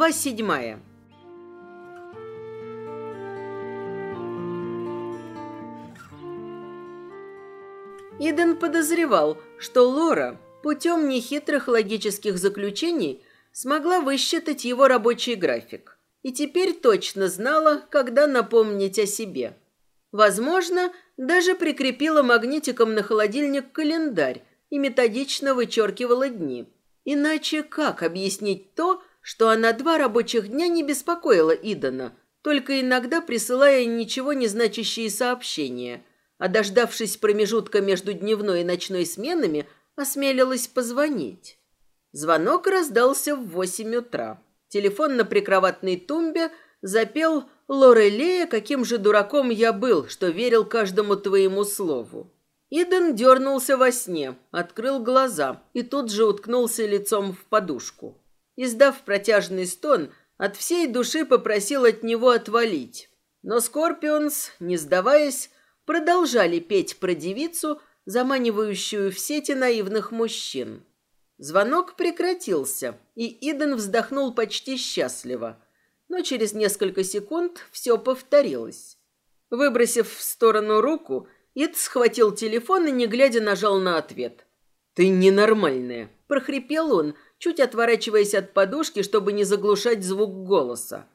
Глава седьмая. Иден подозревал, что Лора путем нехитрых логических заключений смогла высчитать его рабочий график и теперь точно знала, когда напомнить о себе. Возможно, даже прикрепила магнитиком на холодильник календарь и методично вычеркивала дни. Иначе как объяснить то, что она два рабочих дня не беспокоила Идана, только иногда присылая ничего не значащие сообщения, а дождавшись промежутка между дневной и ночной сменами, осмелилась позвонить. Звонок раздался в восемь утра. Телефон на прикроватной тумбе запел «Лорелея, каким же дураком я был, что верил каждому твоему слову». Иден дернулся во сне, открыл глаза и тут же уткнулся лицом в подушку. Издав протяжный стон, от всей души попросил от него отвалить. Но Скорпионс, не сдаваясь, продолжали петь про девицу, заманивающую в сети наивных мужчин. Звонок прекратился, и Иден вздохнул почти счастливо. Но через несколько секунд все повторилось. Выбросив в сторону руку, Ид схватил телефон и, не глядя, нажал на ответ. «Ты ненормальная», – прохрипел он, чуть отворачиваясь от подушки, чтобы не заглушать звук голоса.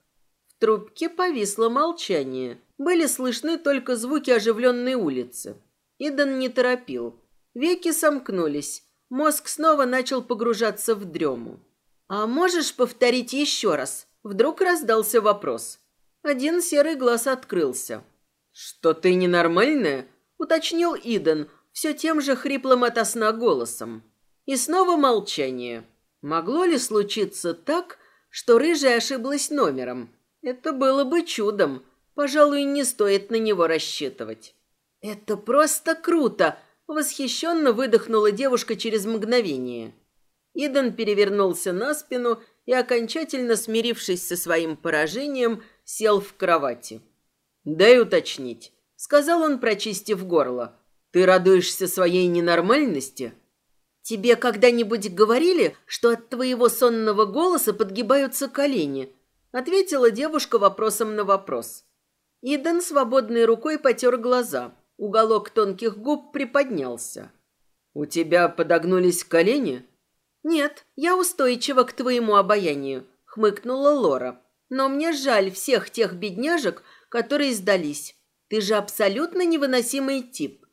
В трубке повисло молчание. Были слышны только звуки оживленной улицы. Идан не торопил. Веки сомкнулись. Мозг снова начал погружаться в дрему. «А можешь повторить еще раз?» Вдруг раздался вопрос. Один серый глаз открылся. «Что ты ненормальная?» уточнил Иден все тем же хриплым сна голосом. И снова молчание. Могло ли случиться так, что рыжая ошиблась номером? Это было бы чудом. Пожалуй, не стоит на него рассчитывать. Это просто круто, восхищенно выдохнула девушка через мгновение. Иден перевернулся на спину и, окончательно смирившись со своим поражением, сел в кровати. «Дай уточнить сказал он, прочистив горло. Ты радуешься своей ненормальности? Тебе когда-нибудь говорили, что от твоего сонного голоса подгибаются колени? ответила девушка вопросом на вопрос. Иден свободной рукой потер глаза. Уголок тонких губ приподнялся. У тебя подогнулись колени? Нет, я устойчива к твоему обаянию, хмыкнула Лора. Но мне жаль всех тех бедняжек, которые сдались. Ты же абсолютно невыносимый тип.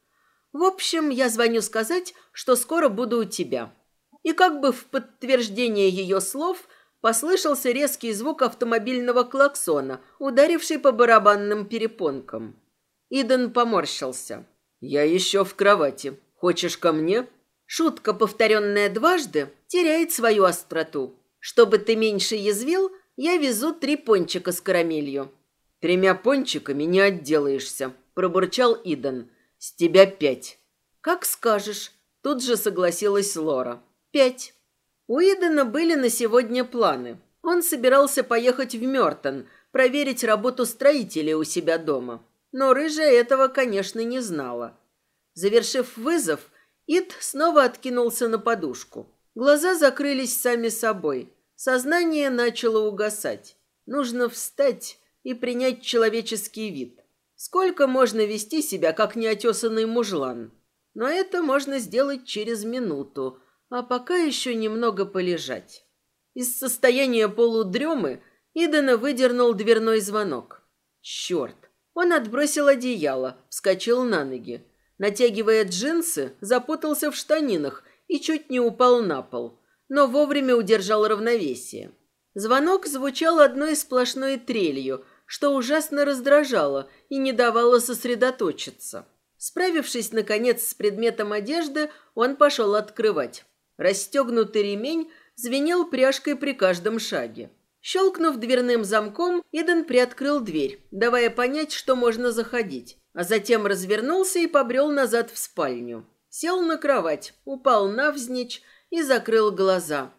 В общем, я звоню сказать, что скоро буду у тебя». И как бы в подтверждение ее слов послышался резкий звук автомобильного клаксона, ударивший по барабанным перепонкам. Иден поморщился. «Я еще в кровати. Хочешь ко мне?» Шутка, повторенная дважды, теряет свою остроту. Чтобы ты меньше язвил, я везу три пончика с карамелью. «Тремя пончиками не отделаешься», – пробурчал Иден. «С тебя пять». «Как скажешь», – тут же согласилась Лора. «Пять». У Идена были на сегодня планы. Он собирался поехать в Мёртон, проверить работу строителей у себя дома. Но Рыжая этого, конечно, не знала. Завершив вызов, Ид снова откинулся на подушку. Глаза закрылись сами собой. Сознание начало угасать. Нужно встать и принять человеческий вид. Сколько можно вести себя, как неотесанный мужлан? Но это можно сделать через минуту, а пока еще немного полежать. Из состояния полудремы Идена выдернул дверной звонок. Черт! Он отбросил одеяло, вскочил на ноги. Натягивая джинсы, запутался в штанинах и чуть не упал на пол, но вовремя удержал равновесие. Звонок звучал одной сплошной трелью – что ужасно раздражало и не давало сосредоточиться. Справившись, наконец, с предметом одежды, он пошел открывать. Расстегнутый ремень звенел пряжкой при каждом шаге. Щелкнув дверным замком, Иден приоткрыл дверь, давая понять, что можно заходить, а затем развернулся и побрел назад в спальню. Сел на кровать, упал навзничь и закрыл глаза.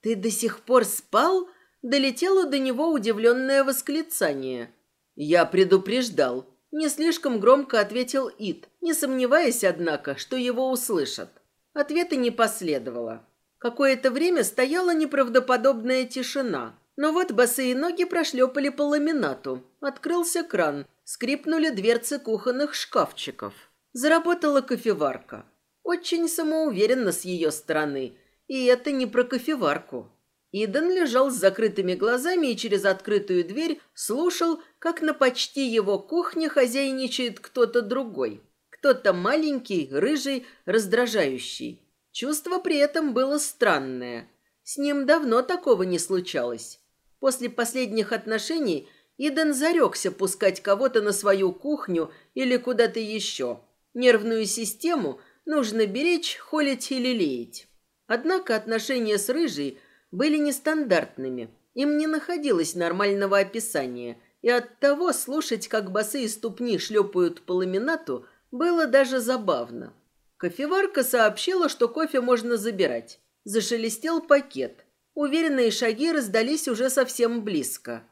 «Ты до сих пор спал?» Долетело до него удивленное восклицание. «Я предупреждал», – не слишком громко ответил Ит, не сомневаясь, однако, что его услышат. Ответа не последовало. Какое-то время стояла неправдоподобная тишина, Но вот босые ноги прошлепали по ламинату. Открылся кран. Скрипнули дверцы кухонных шкафчиков. Заработала кофеварка. Очень самоуверенно с ее стороны. И это не про кофеварку. Иден лежал с закрытыми глазами и через открытую дверь слушал, как на почти его кухне хозяйничает кто-то другой. Кто-то маленький, рыжий, раздражающий. Чувство при этом было странное. С ним давно такого не случалось. После последних отношений Иден зарекся пускать кого-то на свою кухню или куда-то еще. Нервную систему нужно беречь, холить или лелеять. Однако отношения с Рыжей были нестандартными. Им не находилось нормального описания, и оттого слушать, как босые ступни шлепают по ламинату, было даже забавно. Кофеварка сообщила, что кофе можно забирать. Зашелестел пакет – Уверенные шаги раздались уже совсем близко.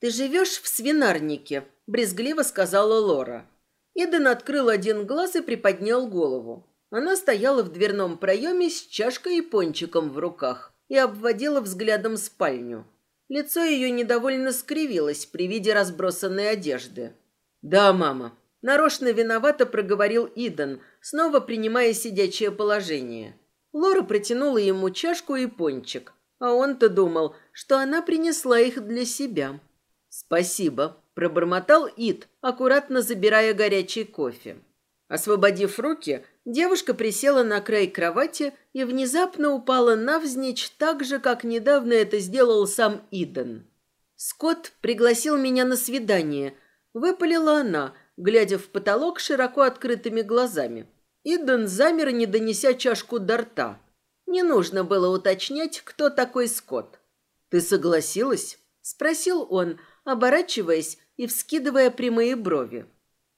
«Ты живешь в свинарнике», – брезгливо сказала Лора. Иден открыл один глаз и приподнял голову. Она стояла в дверном проеме с чашкой и пончиком в руках и обводила взглядом спальню. Лицо ее недовольно скривилось при виде разбросанной одежды. «Да, мама», – нарочно виновато проговорил Иден, снова принимая сидячее положение. Лора протянула ему чашку и пончик, а он-то думал, что она принесла их для себя. «Спасибо», – пробормотал Ит, аккуратно забирая горячий кофе. Освободив руки, девушка присела на край кровати и внезапно упала навзничь так же, как недавно это сделал сам Иден. «Скотт пригласил меня на свидание», – выпалила она, глядя в потолок широко открытыми глазами. Иден замер, не донеся чашку до рта – не нужно было уточнять, кто такой Скотт. «Ты согласилась?» – спросил он, оборачиваясь и вскидывая прямые брови.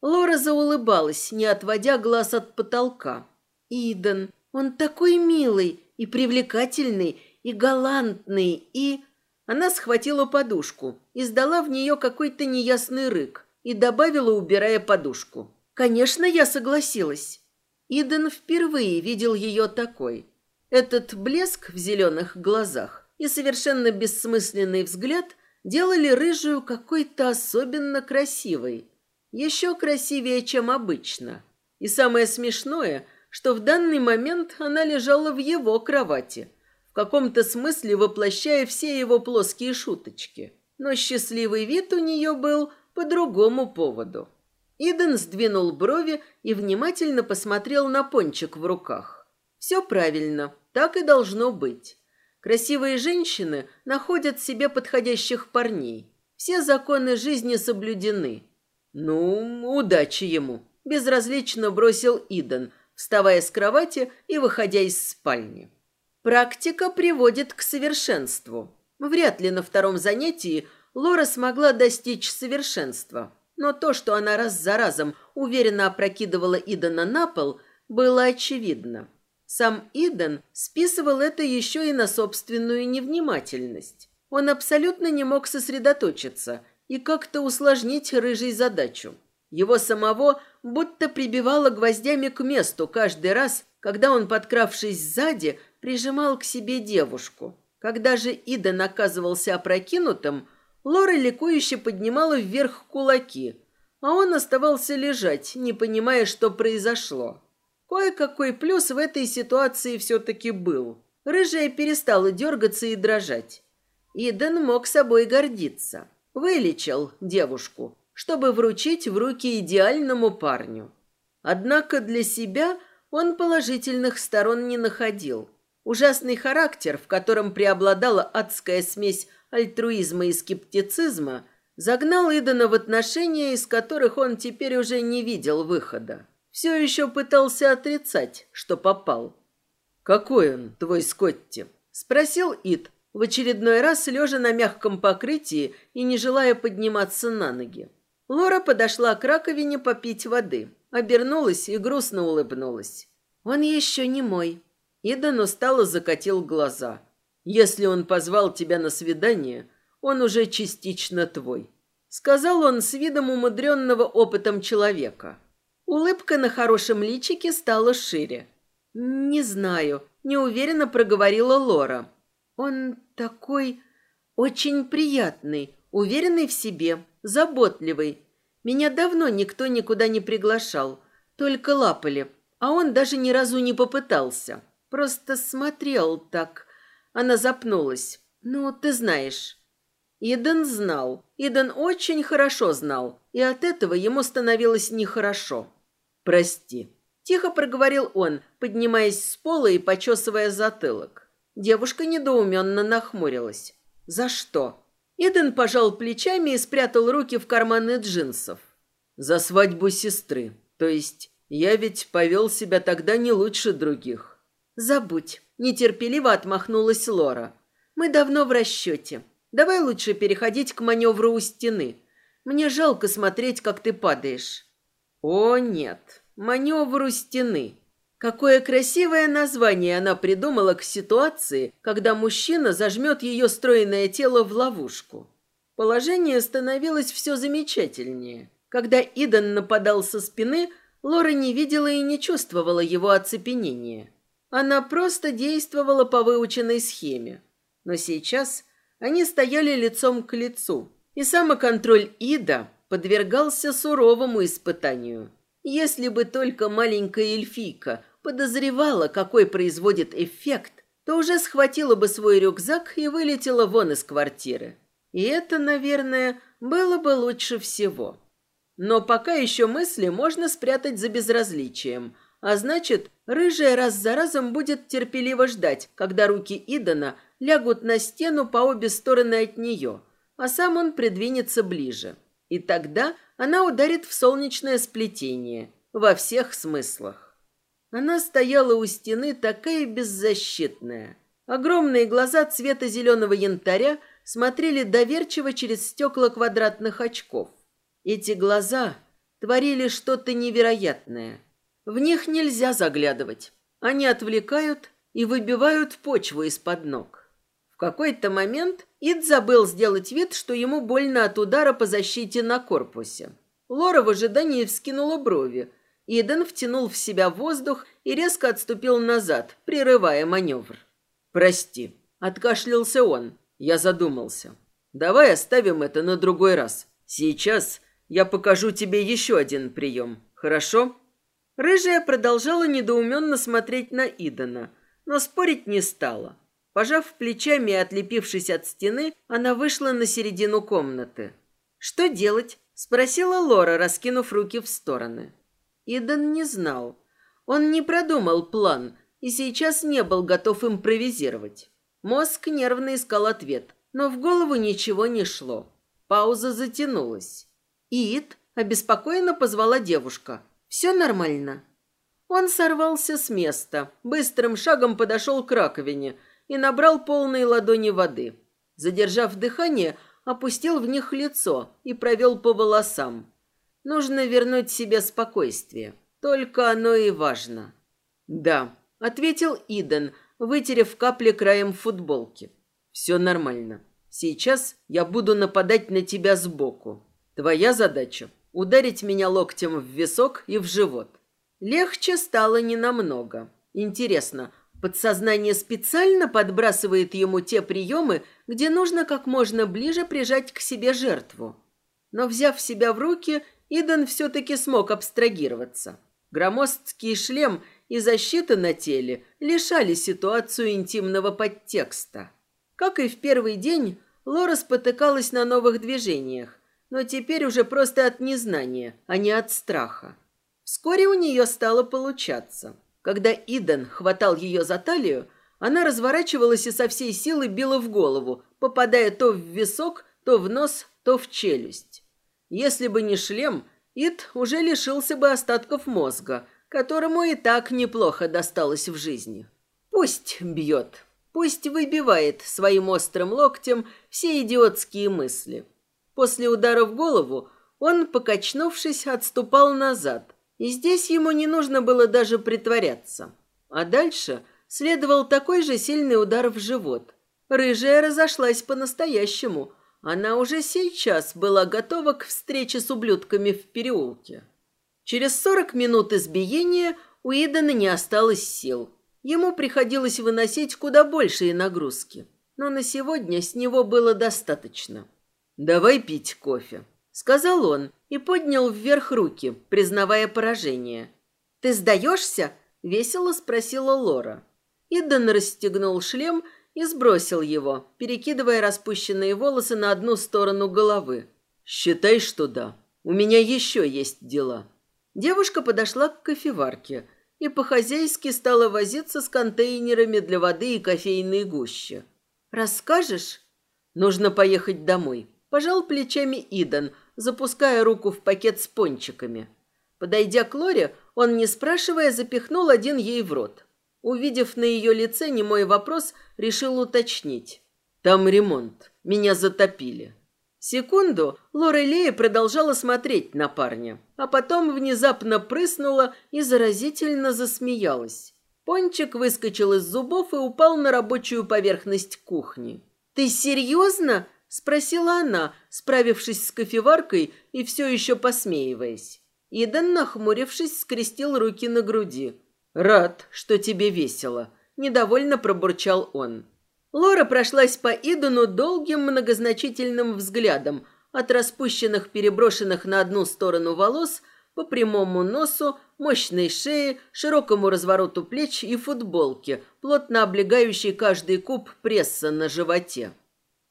Лора заулыбалась, не отводя глаз от потолка. «Иден, он такой милый и привлекательный, и галантный, и...» Она схватила подушку, издала в нее какой-то неясный рык и добавила, убирая подушку. «Конечно, я согласилась». Иден впервые видел ее такой – этот блеск в зеленых глазах и совершенно бессмысленный взгляд делали рыжую какой-то особенно красивой. Еще красивее, чем обычно. И самое смешное, что в данный момент она лежала в его кровати, в каком-то смысле воплощая все его плоские шуточки. Но счастливый вид у нее был по другому поводу. Иден сдвинул брови и внимательно посмотрел на пончик в руках. Все правильно, так и должно быть. Красивые женщины находят себе подходящих парней. Все законы жизни соблюдены. Ну, удачи ему, безразлично бросил Иден, вставая с кровати и выходя из спальни. Практика приводит к совершенству. Вряд ли на втором занятии Лора смогла достичь совершенства. Но то, что она раз за разом уверенно опрокидывала Идена на пол, было очевидно. Сам Иден списывал это еще и на собственную невнимательность. Он абсолютно не мог сосредоточиться и как-то усложнить рыжей задачу. Его самого будто прибивало гвоздями к месту каждый раз, когда он, подкравшись сзади, прижимал к себе девушку. Когда же Иден оказывался опрокинутым, Лора ликующе поднимала вверх кулаки, а он оставался лежать, не понимая, что произошло. Кое-какой плюс в этой ситуации все-таки был. Рыжая перестала дергаться и дрожать. Иден мог собой гордиться. Вылечил девушку, чтобы вручить в руки идеальному парню. Однако для себя он положительных сторон не находил. Ужасный характер, в котором преобладала адская смесь альтруизма и скептицизма, загнал Идена в отношения, из которых он теперь уже не видел выхода все еще пытался отрицать, что попал. «Какой он, твой Скотти?» – спросил Ит, в очередной раз лежа на мягком покрытии и не желая подниматься на ноги. Лора подошла к раковине попить воды, обернулась и грустно улыбнулась. «Он еще не мой». Идан устало закатил глаза. «Если он позвал тебя на свидание, он уже частично твой», — сказал он с видом умудренного опытом человека. Улыбка на хорошем личике стала шире. «Не знаю», – неуверенно проговорила Лора. «Он такой... Очень приятный, уверенный в себе, заботливый. Меня давно никто никуда не приглашал, только лапали, а он даже ни разу не попытался. Просто смотрел так. Она запнулась. Ну, ты знаешь. Иден знал. Иден очень хорошо знал, и от этого ему становилось нехорошо. «Прости», – тихо проговорил он, поднимаясь с пола и почесывая затылок. Девушка недоуменно нахмурилась. «За что?» Иден пожал плечами и спрятал руки в карманы джинсов. «За свадьбу сестры. То есть я ведь повел себя тогда не лучше других». «Забудь», – нетерпеливо отмахнулась Лора. «Мы давно в расчете. Давай лучше переходить к маневру у стены. Мне жалко смотреть, как ты падаешь». «О, нет. Маневр стены». Какое красивое название она придумала к ситуации, когда мужчина зажмет ее стройное тело в ловушку. Положение становилось все замечательнее. Когда Идан нападал со спины, Лора не видела и не чувствовала его оцепенения. Она просто действовала по выученной схеме. Но сейчас они стояли лицом к лицу, и самоконтроль Ида подвергался суровому испытанию. Если бы только маленькая эльфийка подозревала, какой производит эффект, то уже схватила бы свой рюкзак и вылетела вон из квартиры. И это, наверное, было бы лучше всего. Но пока еще мысли можно спрятать за безразличием, а значит, рыжая раз за разом будет терпеливо ждать, когда руки Идана лягут на стену по обе стороны от нее, а сам он придвинется ближе. И тогда она ударит в солнечное сплетение во всех смыслах. Она стояла у стены такая беззащитная. Огромные глаза цвета зеленого янтаря смотрели доверчиво через стекла квадратных очков. Эти глаза творили что-то невероятное. В них нельзя заглядывать. Они отвлекают и выбивают почву из-под ног. Какой-то момент Ид забыл сделать вид, что ему больно от удара по защите на корпусе. Лора в ожидании вскинула брови. Иден втянул в себя воздух и резко отступил назад, прерывая маневр. «Прости», — откашлялся он. Я задумался. «Давай оставим это на другой раз. Сейчас я покажу тебе еще один прием, хорошо?» Рыжая продолжала недоуменно смотреть на Идена, но спорить не стала. Пожав плечами и отлепившись от стены, она вышла на середину комнаты. «Что делать?» – спросила Лора, раскинув руки в стороны. Иден не знал. Он не продумал план и сейчас не был готов импровизировать. Мозг нервно искал ответ, но в голову ничего не шло. Пауза затянулась. «Ид?» – обеспокоенно позвала девушка. «Все нормально?» Он сорвался с места, быстрым шагом подошел к раковине – и набрал полные ладони воды. Задержав дыхание, опустил в них лицо и провел по волосам. Нужно вернуть себе спокойствие. Только оно и важно. «Да», — ответил Иден, вытерев капли краем футболки. «Все нормально. Сейчас я буду нападать на тебя сбоку. Твоя задача — ударить меня локтем в висок и в живот. Легче стало ненамного. Интересно, Подсознание специально подбрасывает ему те приемы, где нужно как можно ближе прижать к себе жертву. Но, взяв себя в руки, Иден все-таки смог абстрагироваться. Громоздкий шлем и защита на теле лишали ситуацию интимного подтекста. Как и в первый день, Лора спотыкалась на новых движениях, но теперь уже просто от незнания, а не от страха. Вскоре у нее стало получаться – когда Иден хватал ее за талию, она разворачивалась и со всей силы била в голову, попадая то в висок, то в нос, то в челюсть. Если бы не шлем, Ид уже лишился бы остатков мозга, которому и так неплохо досталось в жизни. Пусть бьет, пусть выбивает своим острым локтем все идиотские мысли. После удара в голову он, покачнувшись, отступал назад – и здесь ему не нужно было даже притворяться. А дальше следовал такой же сильный удар в живот. Рыжая разошлась по-настоящему. Она уже сейчас была готова к встрече с ублюдками в переулке. Через сорок минут избиения у Идана не осталось сил. Ему приходилось выносить куда большие нагрузки. но на сегодня с него было достаточно. «Давай пить кофе», — сказал он и поднял вверх руки, признавая поражение. «Ты сдаешься?» — весело спросила Лора. Иден расстегнул шлем и сбросил его, перекидывая распущенные волосы на одну сторону головы. «Считай, что да. У меня еще есть дела». Девушка подошла к кофеварке и по-хозяйски стала возиться с контейнерами для воды и кофейной гущи. «Расскажешь?» «Нужно поехать домой», – пожал плечами Идан, запуская руку в пакет с пончиками. Подойдя к Лоре, он, не спрашивая, запихнул один ей в рот. Увидев на ее лице немой вопрос, решил уточнить. «Там ремонт. Меня затопили». Секунду Лорелея продолжала смотреть на парня, а потом внезапно прыснула и заразительно засмеялась. Пончик выскочил из зубов и упал на рабочую поверхность кухни. «Ты серьезно?» – спросила она, справившись с кофеваркой и все еще посмеиваясь. Идан, нахмурившись, скрестил руки на груди. «Рад, что тебе весело», – недовольно пробурчал он. Лора прошлась по Идану долгим многозначительным взглядом, от распущенных, переброшенных на одну сторону волос, по прямому носу, мощной шее, широкому развороту плеч и футболке, плотно облегающей каждый куб пресса на животе.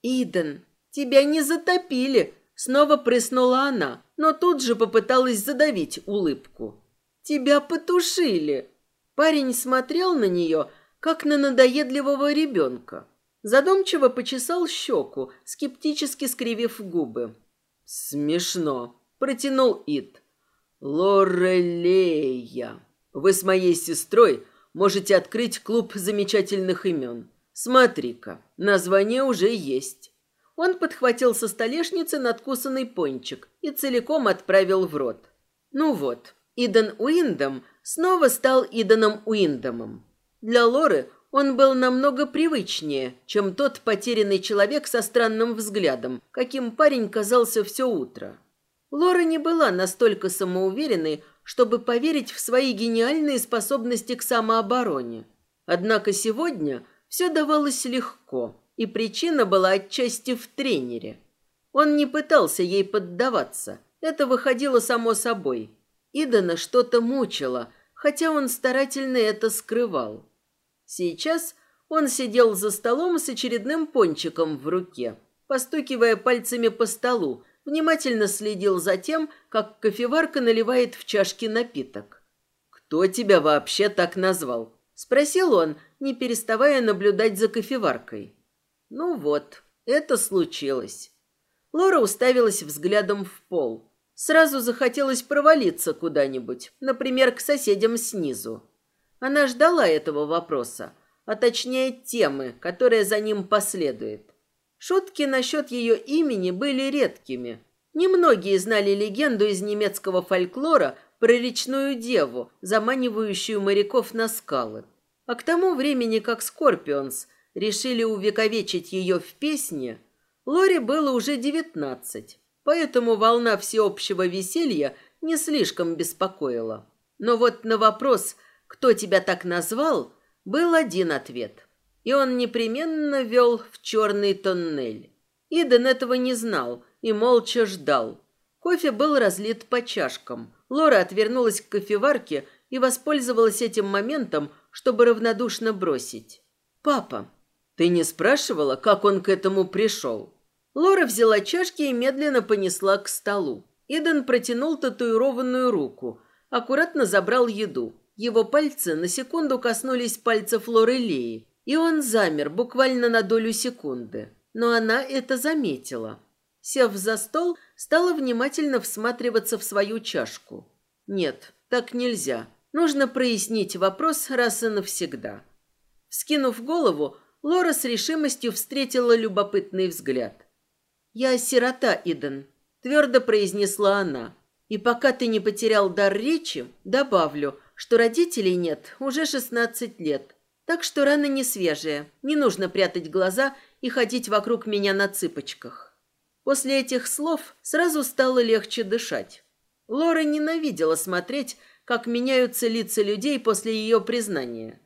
«Иден, тебя не затопили!» Снова прыснула она, но тут же попыталась задавить улыбку. «Тебя потушили!» Парень смотрел на нее, как на надоедливого ребенка. Задумчиво почесал щеку, скептически скривив губы. «Смешно», — протянул Ит. «Лорелея, вы с моей сестрой можете открыть клуб замечательных имен. Смотри-ка, название уже есть». Он подхватил со столешницы надкусанный пончик и целиком отправил в рот. Ну вот, Иден Уиндом снова стал Иданом Уиндомом. Для Лоры он был намного привычнее, чем тот потерянный человек со странным взглядом, каким парень казался все утро. Лора не была настолько самоуверенной, чтобы поверить в свои гениальные способности к самообороне. Однако сегодня все давалось легко, и причина была отчасти в тренере. Он не пытался ей поддаваться, это выходило само собой. Идана что-то мучило, хотя он старательно это скрывал. Сейчас он сидел за столом с очередным пончиком в руке, постукивая пальцами по столу, внимательно следил за тем, как кофеварка наливает в чашки напиток. «Кто тебя вообще так назвал?» – спросил он, не переставая наблюдать за кофеваркой. «Ну вот, это случилось». Лора уставилась взглядом в пол. Сразу захотелось провалиться куда-нибудь, например, к соседям снизу. Она ждала этого вопроса, а точнее темы, которая за ним последует. Шутки насчет ее имени были редкими. Немногие знали легенду из немецкого фольклора про речную деву, заманивающую моряков на скалы. А к тому времени, как Скорпионс решили увековечить ее в песне, Лоре было уже девятнадцать, поэтому волна всеобщего веселья не слишком беспокоила. Но вот на вопрос – кто тебя так назвал, был один ответ. И он непременно вел в черный тоннель. Иден этого не знал и молча ждал. Кофе был разлит по чашкам. Лора отвернулась к кофеварке и воспользовалась этим моментом, чтобы равнодушно бросить. «Папа, ты не спрашивала, как он к этому пришел?» Лора взяла чашки и медленно понесла к столу. Иден протянул татуированную руку, аккуратно забрал еду. Его пальцы на секунду коснулись пальцев Лорелии, и он замер буквально на долю секунды. Но она это заметила. Сев за стол, стала внимательно всматриваться в свою чашку. Нет, так нельзя. Нужно прояснить вопрос раз и навсегда. Скинув голову, Лора с решимостью встретила любопытный взгляд. «Я сирота, Иден», – твердо произнесла она. «И пока ты не потерял дар речи, добавлю – что родителей нет уже 16 лет. Так что рана не свежая, не нужно прятать глаза и ходить вокруг меня на цыпочках. После этих слов сразу стало легче дышать. Лора ненавидела смотреть, как меняются лица людей после ее признания.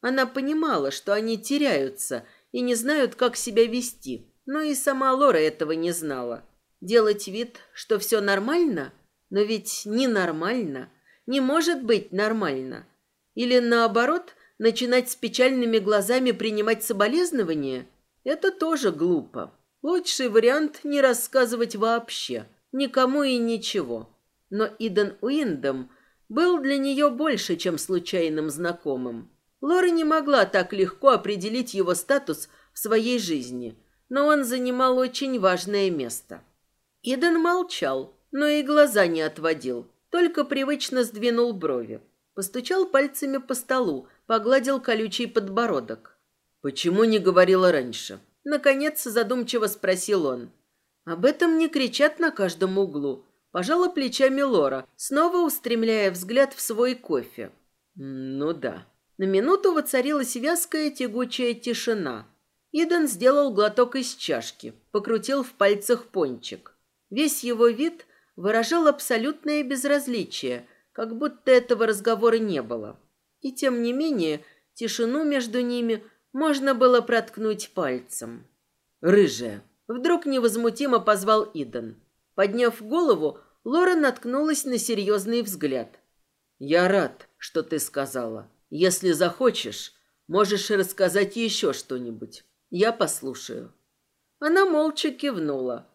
Она понимала, что они теряются, и не знают, как себя вести. Но и сама Лора этого не знала. Делать вид, что все нормально? Но ведь ненормально. Не может быть нормально. Или наоборот, начинать с печальными глазами принимать соболезнования? Это тоже глупо. Лучший вариант не рассказывать вообще. Никому и ничего. Но Иден Уиндом был для нее больше, чем случайным знакомым. Лора не могла так легко определить его статус в своей жизни, но он занимал очень важное место. Иден молчал, но и глаза не отводил, только привычно сдвинул брови. Постучал пальцами по столу, погладил колючий подбородок. «Почему не говорила раньше?» Наконец задумчиво спросил он. «Об этом не кричат на каждом углу», Пожала плечами Лора, снова устремляя взгляд в свой кофе. «Ну да». На минуту воцарилась вязкая тягучая тишина. Иден сделал глоток из чашки, покрутил в пальцах пончик. Весь его вид выражал абсолютное безразличие, как будто этого разговора не было. И тем не менее, тишину между ними можно было проткнуть пальцем. «Рыжая!» — вдруг невозмутимо позвал Иден. Подняв голову, Лора наткнулась на серьезный взгляд. «Я рад, что ты сказала. Если захочешь, можешь рассказать еще что-нибудь. Я послушаю». Она молча кивнула.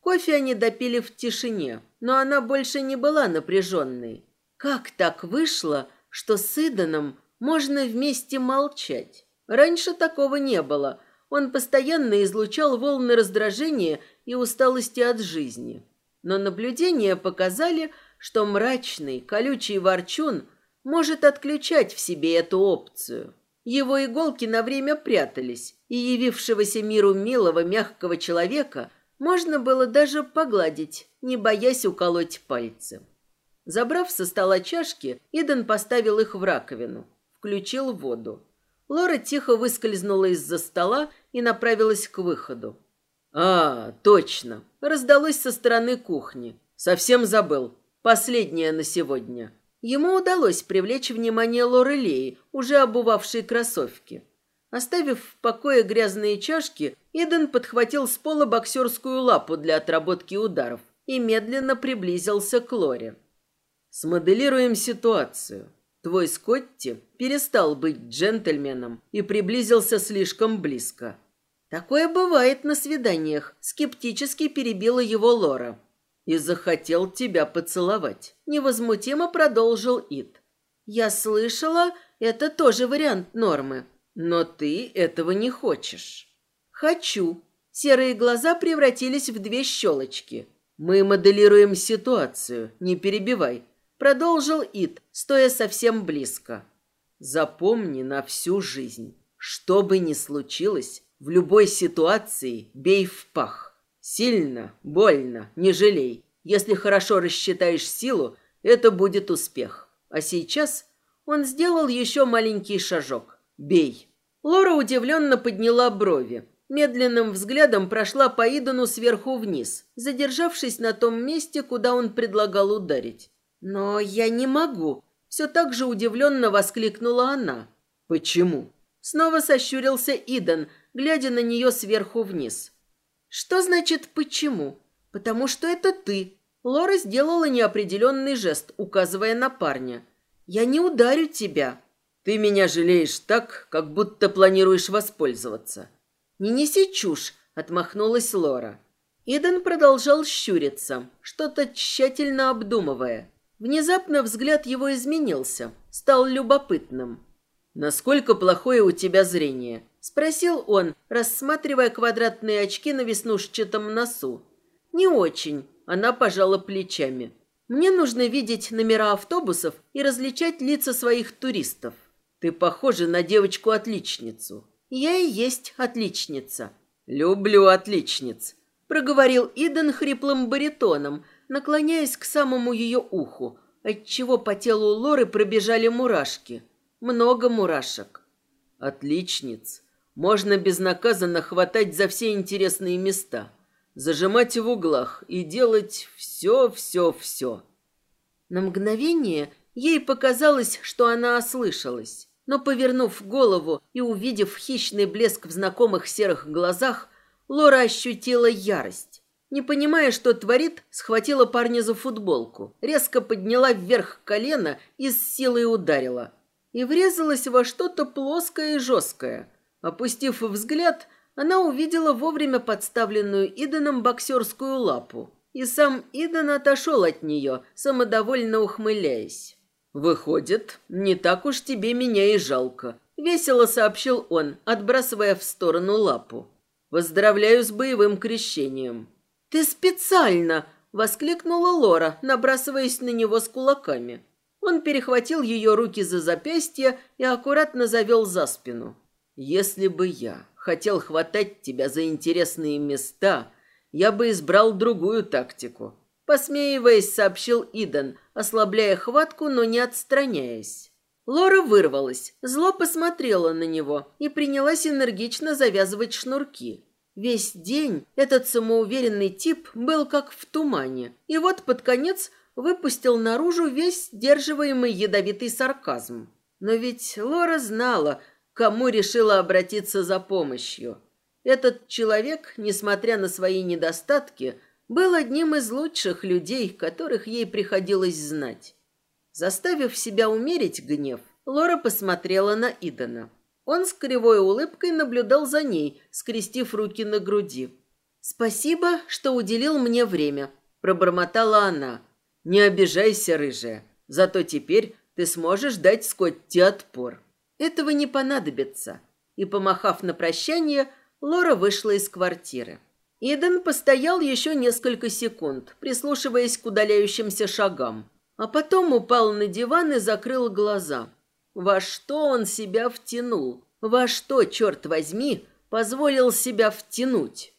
Кофе они допили в тишине, но она больше не была напряженной. Как так вышло, что с Иданом можно вместе молчать? Раньше такого не было. Он постоянно излучал волны раздражения и усталости от жизни но наблюдения показали, что мрачный, колючий ворчун может отключать в себе эту опцию. Его иголки на время прятались, и явившегося миру милого, мягкого человека можно было даже погладить, не боясь уколоть пальцы. Забрав со стола чашки, Иден поставил их в раковину, включил воду. Лора тихо выскользнула из-за стола и направилась к выходу. «А, точно!» Раздалось со стороны кухни. Совсем забыл. Последнее на сегодня. Ему удалось привлечь внимание Лорелеи, уже обувавшей кроссовки. Оставив в покое грязные чашки, Иден подхватил с пола боксерскую лапу для отработки ударов и медленно приблизился к Лоре. «Смоделируем ситуацию. Твой Скотти перестал быть джентльменом и приблизился слишком близко. Такое бывает на свиданиях, скептически перебила его Лора. И захотел тебя поцеловать. Невозмутимо продолжил Ит. Я слышала, это тоже вариант нормы. Но ты этого не хочешь. Хочу. Серые глаза превратились в две щелочки. Мы моделируем ситуацию, не перебивай. Продолжил Ит, стоя совсем близко. Запомни на всю жизнь. Что бы ни случилось, в любой ситуации бей в пах. Сильно, больно, не жалей. Если хорошо рассчитаешь силу, это будет успех. А сейчас он сделал еще маленький шажок. Бей. Лора удивленно подняла брови. Медленным взглядом прошла по Идону сверху вниз, задержавшись на том месте, куда он предлагал ударить. «Но я не могу!» Все так же удивленно воскликнула она. «Почему?» Снова сощурился Идон, глядя на нее сверху вниз. «Что значит «почему»?» «Потому что это ты». Лора сделала неопределенный жест, указывая на парня. «Я не ударю тебя». «Ты меня жалеешь так, как будто планируешь воспользоваться». «Не неси чушь», — отмахнулась Лора. Иден продолжал щуриться, что-то тщательно обдумывая. Внезапно взгляд его изменился, стал любопытным. «Насколько плохое у тебя зрение?» – спросил он, рассматривая квадратные очки на веснушчатом носу. «Не очень», – она пожала плечами. «Мне нужно видеть номера автобусов и различать лица своих туристов. Ты похожа на девочку-отличницу». «Я и есть отличница». «Люблю отличниц», – проговорил Иден хриплым баритоном, наклоняясь к самому ее уху, отчего по телу Лоры пробежали мурашки – много мурашек. Отличниц. Можно безнаказанно хватать за все интересные места, зажимать в углах и делать все-все-все. На мгновение ей показалось, что она ослышалась. Но, повернув голову и увидев хищный блеск в знакомых серых глазах, Лора ощутила ярость. Не понимая, что творит, схватила парня за футболку, резко подняла вверх колено и с силой ударила. И врезалась во что-то плоское и жесткое. Опустив взгляд, она увидела вовремя подставленную Иданом боксерскую лапу. И сам Идан отошел от нее, самодовольно ухмыляясь. «Выходит, не так уж тебе меня и жалко», — весело сообщил он, отбрасывая в сторону лапу. «Поздравляю с боевым крещением». «Ты специально!» — воскликнула Лора, набрасываясь на него с кулаками. Он перехватил ее руки за запястье и аккуратно завел за спину. «Если бы я хотел хватать тебя за интересные места, я бы избрал другую тактику», — посмеиваясь, сообщил Идан, ослабляя хватку, но не отстраняясь. Лора вырвалась, зло посмотрела на него и принялась энергично завязывать шнурки. Весь день этот самоуверенный тип был как в тумане, и вот под конец выпустил наружу весь сдерживаемый ядовитый сарказм. Но ведь Лора знала, кому решила обратиться за помощью. Этот человек, несмотря на свои недостатки, был одним из лучших людей, которых ей приходилось знать. Заставив себя умерить гнев, Лора посмотрела на Идана. Он с кривой улыбкой наблюдал за ней, скрестив руки на груди. «Спасибо, что уделил мне время», – пробормотала она. «Не обижайся, рыжая. Зато теперь ты сможешь дать Скотти отпор. Этого не понадобится». И, помахав на прощание, Лора вышла из квартиры. Иден постоял еще несколько секунд, прислушиваясь к удаляющимся шагам, а потом упал на диван и закрыл глаза. Во что он себя втянул? Во что, черт возьми, позволил себя втянуть?